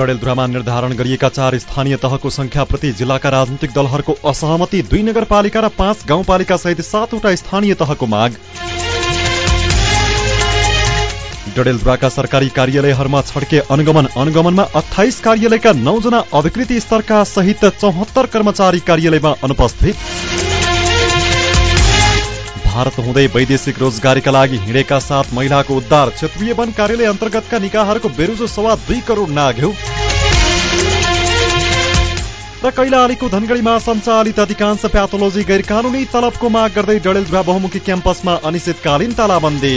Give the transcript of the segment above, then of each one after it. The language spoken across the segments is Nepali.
डडेलधुरामा निर्धारण गरिएका चार स्थानीय तहको संख्याप्रति जिल्लाका राजनीतिक दलहरूको असहमति दुई नगरपालिका र पाँच गाउँपालिका सहित सातवटा स्थानीय तहको माग। डडेलधुराका सरकारी कार्यालयहरूमा छड्के अनुगमन अनुगमनमा अठाइस कार्यालयका नौजना अधिकृति स्तरका सहित चौहत्तर कर्मचारी कार्यालयमा अनुपस्थित। भारत हुँदै वैदेशिक रोजगारीका लागि हिँडेका सात महिलाको उद्धार क्षेत्रीय वन कार्यालय अन्तर्गतका निकायहरूको बेरुजो सवा दुई करोड नाग्यो। र कैलालीको धनगढीमा सञ्चालित अधिकांश प्याथोलोजी गैर कानुनी तलबको माग गर्दै डडेलधुरा बहुमुखी क्याम्पसमा अनिश्चितकालीन तालाबन्दी।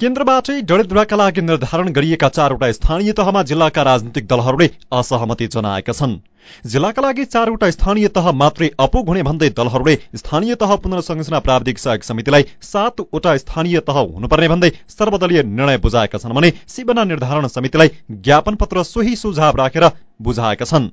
केन्द्रबाटै डडेलधुराका लागि निर्धारण गरिएका चारवटा स्थानीय तहमा जिल्लाका राजनीतिक दलहरूले असहमति जनाएका छन्। जिल्लाका लागि चारवटा स्थानीय तह मात्रै अपुग हुने भन्दै दलहरूले स्थानीय तह पुनर्संरचना प्राविधिक सहयोग समितिलाई सातवटा स्थानीय तह हुनुपर्ने भन्दै सर्वदलीय निर्णय बुझाएका छन् भने सिबना निर्धारण समितिलाई ज्ञापन सोही सुझाव राखेर बुझाएका छन्।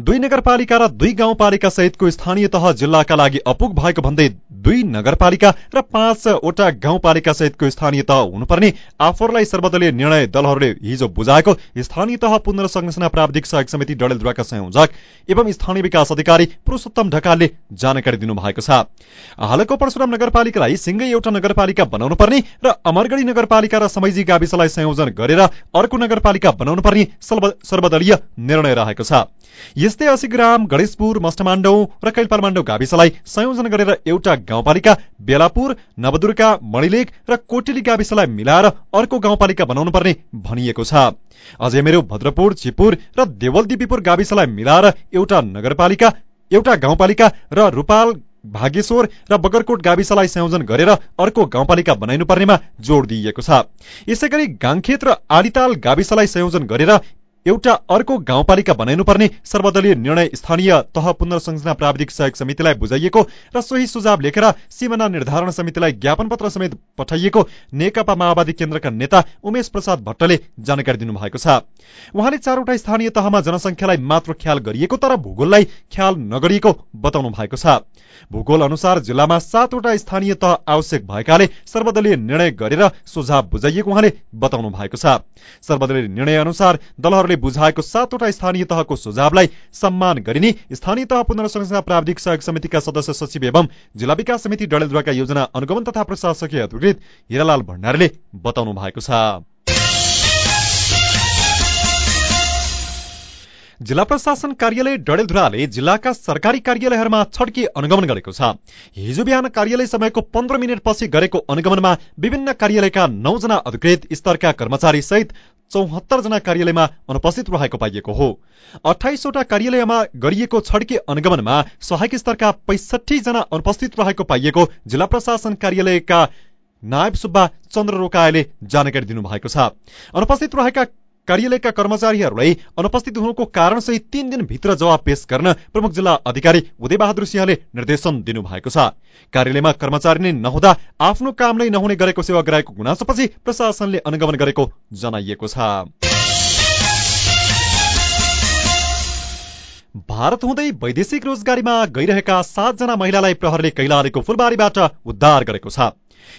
दुई नगरपालिका र दुई गाउँपालिका सहितको स्थानीय तह जिल्लाका लागि अपुग भएको भन्दै दुई नगरपालिका र पाँचवटा गाउँपालिका सहितको स्थानीय तह हुनुपर्ने आफूहरूलाई सर्वदलीय निर्णय दलहरूले हिजो बुझाएको। स्थानीय तह पुनर्संरचना प्राविधिक सहयोग समिति डडेलधुराका संयोजक एवं स्थानीय विकास अधिकारी पुरुषोत्तम ढकालले जानकारी दिनुभएको छ। हालको परशुराम नगरपालिकालाई सिंगै एउटा नगरपालिका बनाउनु पर्ने र अमरगढी नगरपालिका र समैजी गाविसलाई संयोजन गरेर अर्को नगरपालिका बनाउनु पर्ने सर्वदलीय निर्णय रहेको छ। यस्तै असीग्राम गणेशपुर मष्टमाण्डौ र कैलपालमाण्डौ गाविसलाई संयोजन गरेर एउटा गाउँपालिका बेलापुर नवदुर्गा मणिलेक र कोटेली गाविसलाई मिलाएर अर्को गाउँपालिका बनाउनु पर्ने भनिएको छ। अझै मेरो भद्रपुर छिपुर र देवलदिपीपुर गाविसलाई मिलाएर एउटा नगरपालिका एउटा गाउँपालिका र रूपाल भागेश्वर र बगरकोट गाविसलाई संयोजन गरेर अर्को गाउँपालिका बनाइनु पर्नेमा जोड दिइएको छ। यसै गरी गाङखेत र आडिताल गाविसलाई संयोजन गरेर एउटा अर्को गाउँपालिका बनाइनुपर्ने सर्वदलीय निर्णय स्थानीय तह पुनर्संरचना प्राविधिक सहयोग समितिलाई बुझाइएको र सोही सुझाव लेखेर सिमाना निर्धारण समितिलाई ज्ञापन पत्र समेत पठाइएको नेकपा माओवादी केन्द्रका नेता उमेश प्रसाद भट्टले जानकारी दिनुभएको छ। उहाँले चारवटा स्थानीय तहमा जनसङ्ख्यालाई मात्र ख्याल गरिएको तर भूगोललाई ख्याल नगरिएको बताउनु भएको छ। भूगोल अनुसार जिल्लामा सातवटा स्थानीय तह आवश्यक भएकाले सर्वदलीय निर्णय गरेर सुझाव बुझाइएको उहाँले बताउनु भएको छ। सर्वदलीय निर्णय अनुसार दलहरूले बुझाएको सातवटा स्थानीय तहको सुझावलाई सम्मान गरिने स्थानीय तह पुनर्संरचना प्राविधिक सहयोग समितिका सदस्य सचिव एवं जिल्ला विकास समिति डडेलधुराका योजना अनुगमन तथा प्रशासकीय अधिकृत हिरालाल भण्डारीले बताउनु भएको छ। जिल्ला प्रशासन कार्यालय डडेलधुराले जिल्लाका सरकारी कार्यालयहरूमा छड्के अनुगमन गरेको छ। हिजो बिहान कार्यालय समयको पन्ध्र मिनटपछि गरेको अनुगमनमा विभिन्न कार्यालयका नौजना अधिकृत स्तरका कर्मचारी सहित चौहत्तर जना कार्यालयमा अनुपस्थित रहेको पाइएको हो। अठाइसवटा कार्यालयमा गरिएको छड्के अनुगमनमा सहायक स्तरका पैसठी जना अनुपस्थित रहेको पाइएको जिल्ला प्रशासन कार्यालयका नायब सुब्बा चन्द्र रोकायले जानकारी दिनुभएको छ। अनुपस्थित रहेका कार्यालयका कर्मचारीहरूलाई अनुपस्थित हुनुको कारणसहित तीन दिनभित्र जवाब पेश गर्न प्रमुख जिल्ला अधिकारी उदयबहादुर सिंहले निर्देशन दिनुभएको छ। कार्यालयमा कर्मचारी नै नहुँदा आफ्नो काम नै नहुने गरेको सेवाग्राहीको गुनासोपछि प्रशासनले अनुगमन गरेको जनाइएको छ। भारत हुँदै वैदेशिक रोजगारीमा गइरहेका सातजना महिलालाई प्रहरले कैलालीको फुलबारीबाट उद्धार गरेको छ।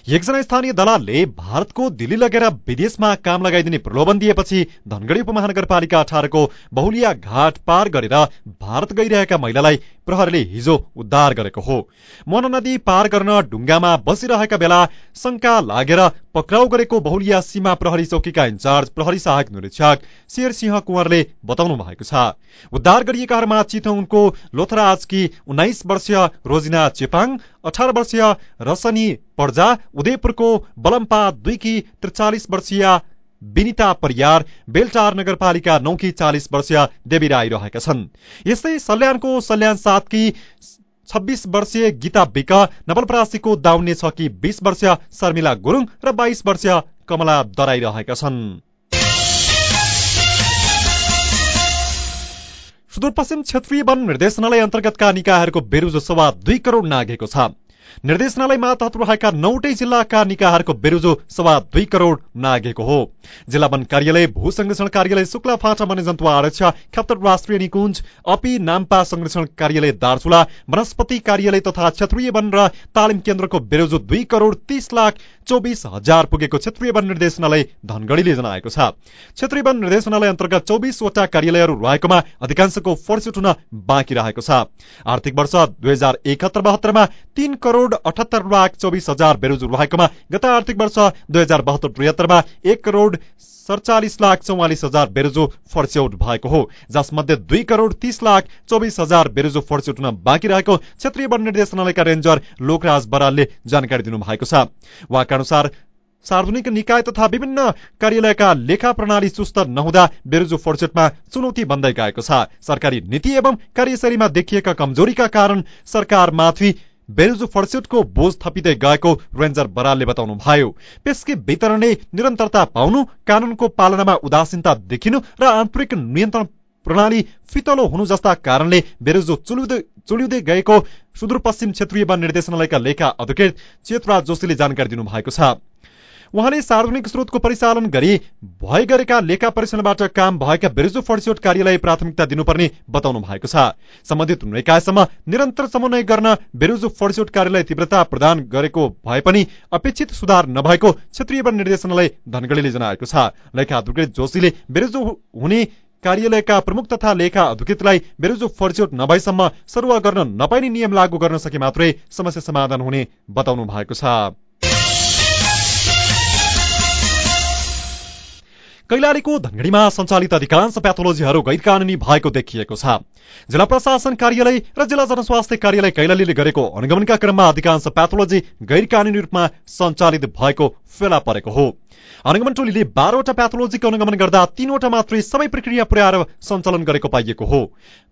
एकजना स्थानीय दलालले भारतको दिल्ली लगेर विदेशमा काम लगाइदिने प्रलोभन दिएपछि धनगढी उपमहानगरपालिका अठारको बहुलिया घाट पार गरेर भारत गइरहेका महिलालाई प्रहरीले हिजो उद्धार गरेको हो। मन नदी पार गर्न ढुङ्गामा बसिरहेका बेला शङ्का लागेर पक्राउ गरेको बहुलिया सीमा प्रहरी चौकीका इन्चार्ज प्रहरी सहायक निरीक्षक शेरसिंह कुँवरले बताउनु भएको छ। उद्धार गरिएकाहरूमा चितौनको लोथराजकी उन्नाइस वर्षीय रोजिना चेपाङ अठार वर्षीय रसनी पर्जा उदयपुरको बलम्पा दुईकी त्रिचालिस वर्षीय विनिता परियार बेलटार नगरपालिका नौकी चालिस वर्षीय देवी राई रहेका छन्। यस्तै सल्यानको सल्यान सातकी छब्बिस वर्षीय गीता विक नवलपरासीको दाउन्ने छ कि बिस वर्षीय शर्मिला गुरुङ र बाइस वर्षीय कमला दराई रहेका छन्। सुदूरपश्चिम क्षेत्रीय वन निर्देशनालय अन्तर्गतका निकायहरूको बेरुजो सभा दुई करोड नागेको छ। निर्देशनालयमा रहेका नौटै जिल्लाका निकायहरूको बेरुजो सवा दुई करोड़ नागेको हो। जिल्ला वन कार्यालय भू संरक्षण कार्यालय शुक्ला फाँटा वन्यजन्तु आरक्ष खेप्तर राष्ट्रिय निकुञ्ज अपी नाम्पा संरक्षण कार्यालय दार्चुला वनस्पति कार्यालय तथा क्षेत्रीय वन र तालिम केन्द्रको बेरोजो दुई करोड़ तीस लाख चौबिस हजार पुगेको क्षेत्रीय वन निर्देशनालय धनगढ़ीले जनाएको छ। क्षेत्रीय वन निर्देशनालय अन्तर्गत चौबिसवटा कार्यालयहरू रहेकोमा अधिकांशको फर्सिट हुन बाँकी रहेको छ। आर्थिक वर्ष दुई हजार एकहत्तर बहत्तरमा तीन करोड़ अठहत्तर लाख चौबिस हजार बेरोजु रहेकोमा गत आर्थिक वर्ष दुई हजार बहत्तर त्रिहत्तरमा एक करोड़ सडचालिस लाख चौवालिस हजार बेरोजो फर्स्यौट भएको हो। जसमध्ये दुई करोड़ तीस लाख चौबिस हजार बेरोजो फर्स्यौट हुन बाँकी रहेको क्षेत्रीय वन निर्देशनालयका रेन्जर लोकराज बरालले जानकारी दिनुभएको छ। उहाँका अनुसार सार्वजनिक निकाय तथा विभिन्न कार्यालयका लेखा प्रणाली सुस्त नहुँदा बेरोजो फर्सेटमा चुनौती बन्दै गएको छ। सरकारी नीति एवं कार्यशैलीमा देखिएका कमजोरीका कारण सरकारमाथि बेरुजु फर्स्युटको बोझ थपिँदै गएको रेन्जर बरालले बताउनु भयो पेस्की वितरणले निरन्तरता पाउनु कानूनको पालनामा उदासीनता देखिनु र आन्तरिक नियन्त्रण प्रणाली फितलो हुनु जस्ता कारणले बेरोजो चुलिउँदै गएको सुदूरपश्चिम क्षेत्रीय वन निर्देशनालयका लेखा अध्यक्ष चेतराज जोशीले जानकारी दिनुभएको छ। उहाँले सार्वजनिक स्रोतको परिचालन गरी भए गरेका लेखा परीक्षणबाट काम भएका बेरुजु फर्सियोट कार्यलाई प्राथमिकता दिनुपर्ने बताउनु भएको छ। सम्बन्धित निकायसम्म निरन्तर समन्वय गर्न बेरुजु फर्सियोट कार्यलाई तीव्रता प्रदान गरेको भए पनि अपेक्षित सुधार नभएको क्षेत्रीय वन निर्देशनालय धनगढ़ीले जनाएको छ। लेखा अधिकृत जोशीले बेरुजु हुने कार्यालयका प्रमुख तथा लेखा अधिकृतलाई बेरुजु फर्सियोट नभएसम्म सरुवा गर्न नपाइने नियम लागू गर्न सके मात्रै समस्या समाधान हुने बताउनु भएको छ। कैलालीको धनगढीमा सञ्चालित अधिकांश प्याथोलोजीहरू गैरकानूनी भएको देखिएको छ। जिल्ला प्रशासन कार्यालय र जिल्ला जनस्वास्थ्य कार्यालय कैलालीले गरेको अनुगमनका क्रममा अधिकांश प्याथोलोजी गैरकानूनी रूपमा सञ्चालित भएको फेला परेको हो। अनुगमन टोलीले बाह्रवटा प्याथोलोजीको अनुगमन गर्दा तीनवटा मात्रै सबै प्रक्रिया पुर्याएर सञ्चालन गरेको पाइएको हो।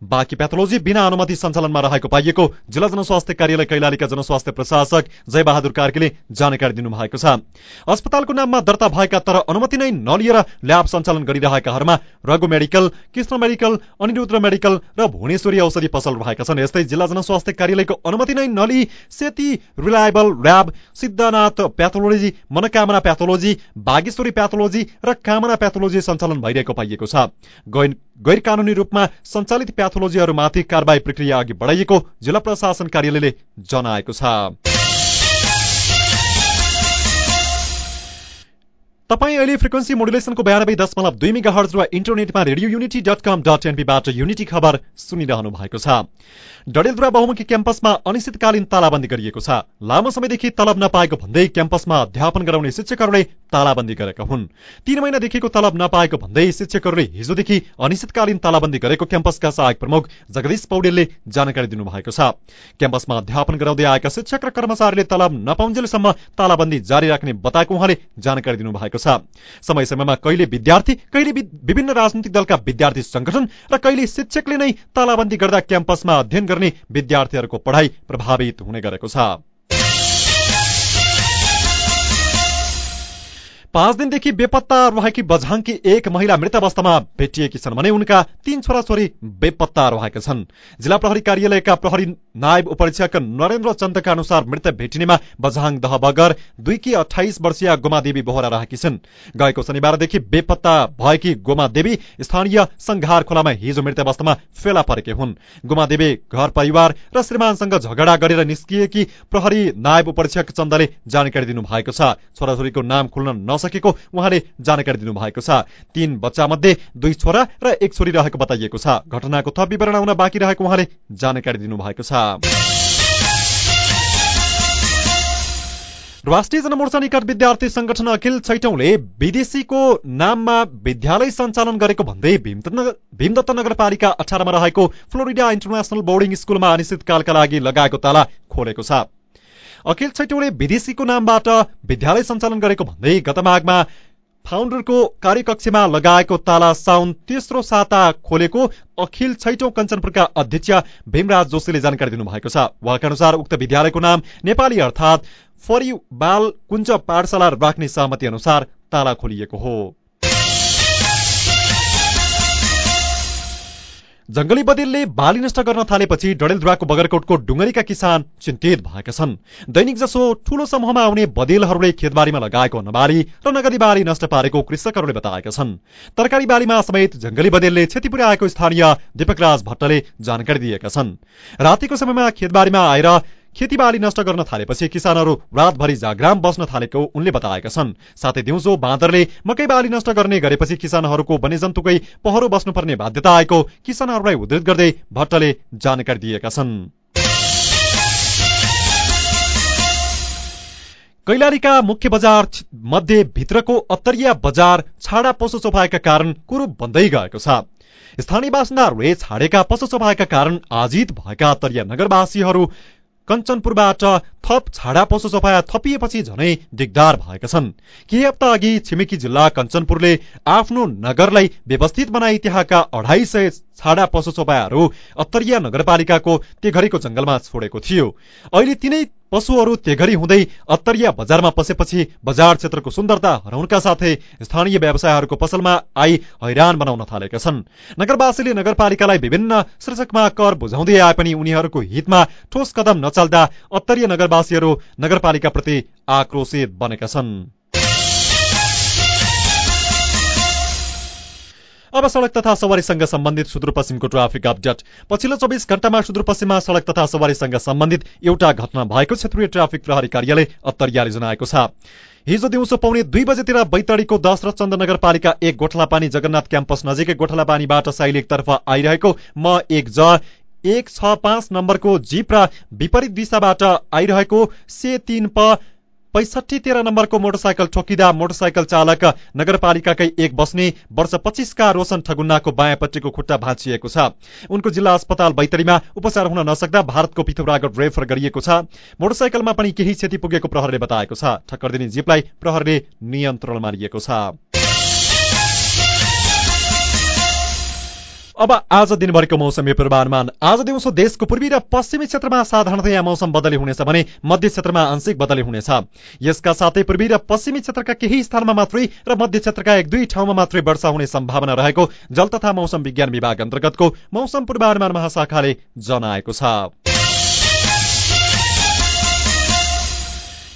बाँकी प्याथोलोजी बिना अनुमति सञ्चालनमा रहेको पाइएको जिल्ला जनस्वास्थ्य कार्यालय कैलालीका जनस्वास्थ्य प्रशासक जयबहादुर कार्कीले जानकारी दिनुभएको छ। अस्पतालको नाममा दर्ता भएका तर अनुमति नै नलिएर ल्याब सञ्चालन गरिरहेकाहरूमा Raghu medical Krishna medical Anirudra medical र भुवनेश्वरी औषधि पसल रहेका छन्। यस्तै जिल्ला जनस्वास्थ्य कार्यालयको अनुमति नै नलिई Seti reliable lab Siddhanath pathology Manokamana pathology Bageshwari pathology र कामना प्याथोलोजी सञ्चालन भइरहेको पाइएको छ। गैर कानूनी रूपमा सञ्चालित प्याथोलोजीहरूमाथि कारवाही प्रक्रिया अघि बढाइएको जिल्ला प्रशासन कार्यालयले जनाएको छ। तपाईँ अहिले फ्रिक्वेन्सी मोडुलेसनको बयानब्बे दशमलव दुई मेगा हर्ज र इन्टरनेटमा Radio Unity dot com dot एनपीबाट Unity खबर सुनिरहनु भएको छ। डडेलधुरा बहुमुखी क्याम्पसमा अनिश्चितकालीन तालाबन्दी गरिएको छ। लामो समयदेखि तलब नपाएको भन्दै क्याम्पसमा अध्यापन गराउने शिक्षकहरूले तालाबन्दी गरेका हुन्। तीन महिनादेखिको तलब नपाएको भन्दै शिक्षकहरूले हिजोदेखि अनिश्चितकालीन तालाबन्दी गरेको क्याम्पसका सहायक प्रमुख जगदीश पौडेलले जानकारी दिनुभएको छ। क्याम्पसमा अध्यापन गराउँदै आएका शिक्षक र कर्मचारीले तलब नपाउन्जेलसम्म तालाबन्दी जारी राख्ने बताएको उहाँले जानकारी दिनुभएको छ। समय समयमा कहिले विद्यार्थी कहिले विभिन्न राजनैतिक दलका विद्यार्थी संगठन र कहिले शिक्षकले नै तालाबन्दी गर्दा क्याम्पसमा अध्ययन गर्ने विद्यार्थीहरूको पढाइ प्रभावित हुने गरेको छ। पाँच दिनदेखि बेपत्ता रहेकी बझाङकी एक महिला मृत अवस्थामा भेटिएकी छन् भने उनका तीन छोराछोरी बेपत्ता रहेका छन्। जिल्ला प्रहरी कार्यालयका प्रहरी नायब उपरीक्षक नरेन्द्र चन्दका अनुसार मृत भेटिनेमा बझाङ दह बगर दुईकी अठाइस वर्षीय गोमादेवी बोहरा रहेकी छन्। गएको शनिबारदेखि बेपत्ता भएकी गोमादेवी स्थानीय संघार खोलामा हिजो मृत अवस्थामा फेला परेकी हुन्। गोमादेवी घर परिवार र श्रीमानसँग झगडा गरेर निस्किएकी प्रहरी नायब उपरीक्षक चन्दले जानकारी दिनुभएको छ। छोराछोरीको नाम खुल्न सकेको उहाँले जानकारी दिनुभएको छ। तीन बच्चा मध्ये दुई छोरा र एक छोरी रहेको बताइएको छ। घटनाको थप विवरण आउन बाँकी रहेको उहाँले जानकारी दिनुभएको छ। राष्ट्रिय जनमोर्चा निकट विद्यार्थी संगठन अखिल छैटौंले विदेशीको नाममा विद्यालय सञ्चालन गरेको भन्दै भीमदत्त नगरपालिका अठारमा रहेको फ्लोरिडा इन्टरनेसनल बोर्डिङ स्कुलमा अनिश्चितकालका लागि लगाएको ताला खोलेको छ। अखिल छैटौँले विदेशीको नामबाट विद्यालय सञ्चालन गरेको भन्दै गत माघमा फाउन्डरको कार्यकक्षमा लगाएको ताला साउन तेस्रो साता खोलेको अखिल छैटौं कञ्चनपुरका अध्यक्ष भीमराज जोशीले जानकारी दिनुभएको छ। उहाँका अनुसार उक्त विद्यालयको नाम नेपाली अर्थात् फरि बाल कुञ्ज पाठशाला राख्ने सहमति अनुसार ताला खोलिएको हो। जंगली बदेलले बाली नष्ट गर्न थालेपछि डडेलधुराको बगरकोटको डुङ्गरीका किसान चिन्तित भएका छन्। दैनिक जसो ठूलो समूहमा आउने बदेलहरूले खेतबारीमा लगाएको अन्नबाली र नगदी बाली नष्ट पारेको कृषकहरूले बताएका छन्। तरकारी बालीमा समेत जंगली बदेलले क्षति पुर्याएको स्थानीय दीपकराज भट्टले जानकारी दिएका छन्। रातिको समयमा खेतबारीमा आएर खेतीबाली नष्ट गर्न थालेपछि किसानहरू रातभरि जाग्राम बस्न थालेको उनले बताएका छन्। साथै दिउँसो बाँदरले मकै बाली नष्ट गर्ने गरेपछि किसानहरूको वन्यजन्तुकै पहरो बस्नुपर्ने बाध्यता आएको किसानहरूलाई उद्धृत गर्दै भट्टले जानकारी दिएका छन्। कैलालीका मुख्य बजार मध्ये भित्रको अत्तरिया बजार छाडा पशु चोपाएका कारण कुरूप बन्दै गएको छ। स्थानीय बासिन्दाहरूले छाडेका पशु चोपाएका कारण आजित भएका अत्तरिया नगरवासीहरू कञ्चनपुरबाट थप छाडा पशु सफाया थपिएपछि झनै दिगदार भएका छन्। केही हप्ता अघि छिमेकी जिल्ला कञ्चनपुरले आफ्नो नगरलाई व्यवस्थित बनाई त्यहाँका अढाई सय छाडा पशु अत्तरिया नगरपालिकाको तेघरीको जंगलमा छोडेको थियो। अहिले तिनै पशुहरू तेघरी हुँदै अत्तरिया बजारमा पसेपछि बजार क्षेत्रको सुन्दरता हराउनका साथै स्थानीय व्यवसायहरूको पसलमा आई हैरान बनाउन थालेका छन्। नगरवासीले नगरपालिकालाई विभिन्न शीर्षकमा कर बुझाउँदै आए पनि उनीहरूको हितमा ठोस कदम नचल्दा अत्तरिया नगरवासीहरू नगरपालिकाप्रति आक्रोशित बनेका छन्। अब सड़क तथा सवारीसँग सम्बन्धित सुदूरपश्चिमको ट्राफिक अपडेट। पछिल्लो चौबिस घण्टामा सुदूरपश्चिममा सड़क तथा सवारीसँग सम्बन्धित एउटा घटना भएको क्षेत्रीय ट्राफिक प्रहरी कार्यालय अत्तरियाले जनाएको छ। हिजो दिउँसो पाउने दुई बजेतिर बैतडीको दशरथ चन्द नगरपालिका एक गोठलापानी जगन्नाथ क्याम्पस नजिकै गोठलापानीबाट साइलेकतर्फ आइरहेको म एक ज एक छ पाँच नम्बरको जीप र विपरीत दिशाबाट आइरहेको से तीन प पैसठी तेह्र नम्बरको मोटरसाइकल ठोकिँदा मोटरसाइकल चालक नगरपालिकाकै एक बस्ने वर्ष पच्चिसका रोशन ठगुन्नाको बायाँपट्टिको खुट्टा भाँचिएको छ। उनको जिल्ला अस्पताल बैतडीमा उपचार हुन नसक्दा भारतको पिथौरागढ रेफर गरिएको छ। मोटरसाइकलमा पनि केही क्षति पुगेको प्रहरले बताएको छ। ठक्कर दिने जीपलाई प्रहरले नियन्त्रणमा लिएको छ। अब आज दिनभरिको मौसमी पूर्वानुमान। आज दिउँसो देशको पूर्वी र पश्चिमी क्षेत्रमा साधारणतया मौसम बदली हुनेछ भने मध्य क्षेत्रमा आंशिक बदली हुनेछ। यसका साथै पूर्वी र पश्चिमी क्षेत्रका केही स्थानमा मात्रै र मध्य क्षेत्रका एक दुई ठाउँमा मात्रै वर्षा हुने सम्भावना रहेको जल तथा मौसम विज्ञान विभाग अन्तर्गतको मौसम पूर्वानुमान महाशाखाले जनाएको छ।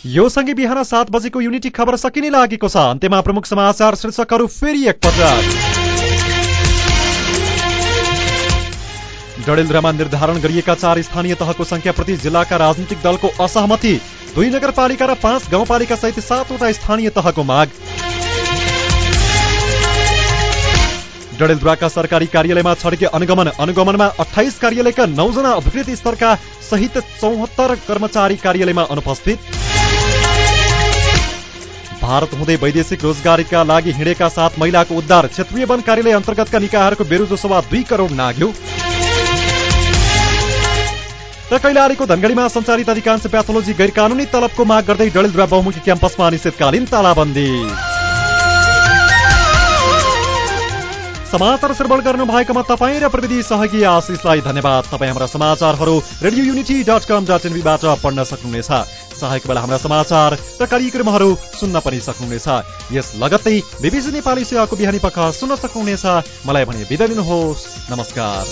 यो सँगै बिहान सात बजेको युनिटी खबर सकिने लागेको छ। अन्त्यमा प्रमुख समाचार शीर्षकहरू फेरि एकपटक डडेलधुरामा निर्धारण गरिएका चार स्थानीय तहको संख्याप्रति जिल्लाका राजनीतिक दलको असहमति। दुई नगरपालिका र पाँच गाउँपालिका सहित सातवटा स्थानीय तहको माग। डडेलधुराका सरकारी कार्यालयमा छड्के अनुगमन। अनुगमनमा अठाइस कार्यालयका नौजना अधिकृत स्तरका सहित चौहत्तर कर्मचारी कार्यालयमा अनुपस्थित। भारत हुँदै वैदेशिक रोजगारीका लागि हिँडेका सात महिलाको उद्धार क्षेत्रीय वन कार्यालय अन्तर्गतका निकायहरूको बेरुजो सभा दुई करोड नाग्यो। र कैलालीको धनगढीमा सञ्चालित अधिकांश प्याथोलोजी गैर कानुनी तलबको माग गर्दै डडेलधुरा बहुमुखी क्याम्पसमा अनिश्चितकालीन तालाबन्दी। समाचार श्रवण गर्नु भएकोमा तपाईँ र प्रविधि सहयोगी आशिषलाई धन्यवाद। तपाईँ हाम्रा समाचारहरू radio unity dot com dot एनबीबाट पढ्न सक्नुहुनेछ। चाहेको बेला हाम्रा समाचार र कार्यक्रमहरू सुन्न पनि सक्नुहुनेछ। यस लगत्तै बिबिसी नेपाली सेवाको बिहानी पख सुन्न सक्नुहुनेछ। मलाई भने बिदा दिनुहोस् नमस्कार।